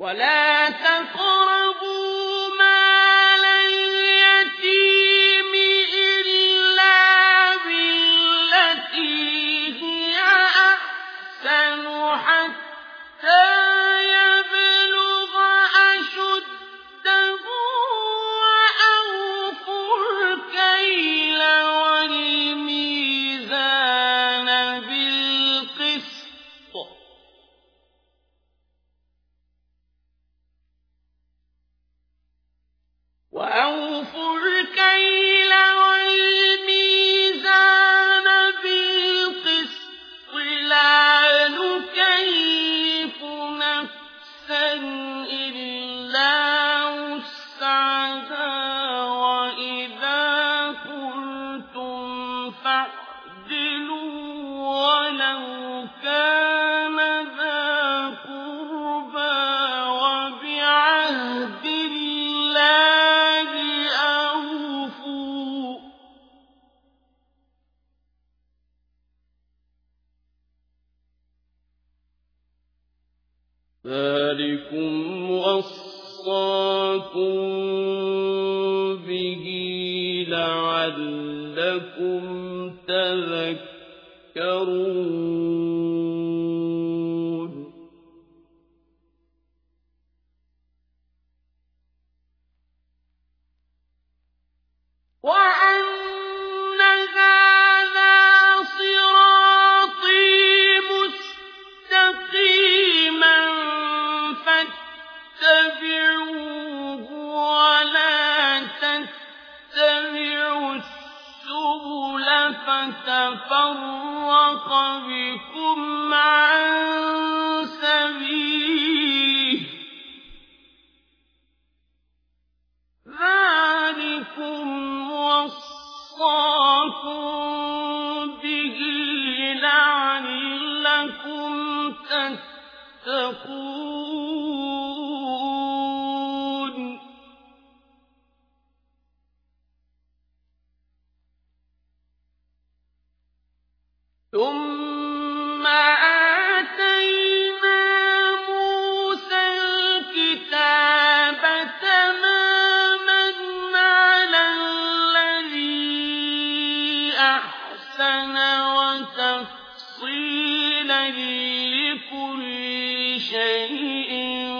ولا تقربوا مال اليتيم إلا بالتي هي أحسن حتى ولو كان ذا وبعهد الله أوفوا. ذلكم وصاكم به لعلكم تذكرون. فتفرق بكم عن سبيله ذلكم وصاكم به لعلكم تتقون ثم آتينا موسى الكتاب تماما على الذي أحسن وتفصيلا لكل شيء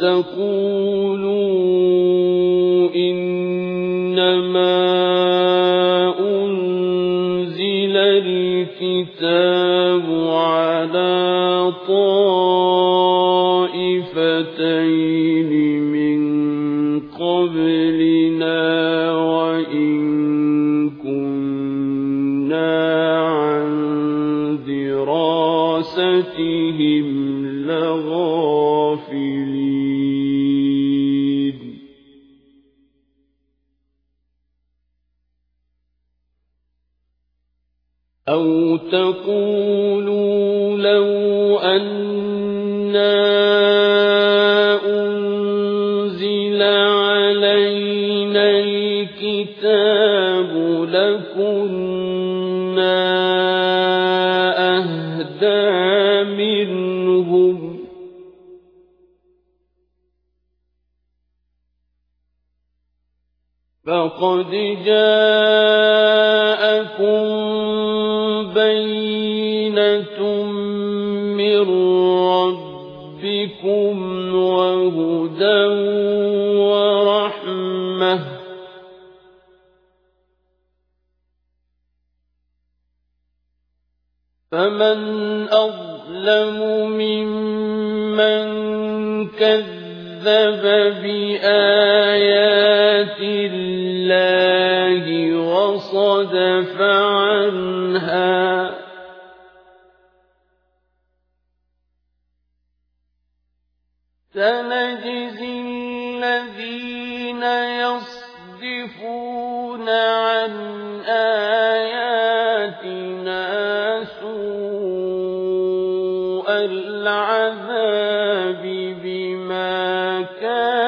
تقولوا إنما أنزل الكتاب على طائفتين من قبلنا وإن كنا عن دراستهم لغافلين. تقولوا لو أنا أنزل علينا الكتاب لكنا أهدى منهم. فقد جاءكم من ربكم وهدى ورحمة. فمن أظلم ممن كذب بآيات الله وصدف عنها. سنجزي الذين يصدفون عن آياتنا سوء العذاب بما كانوا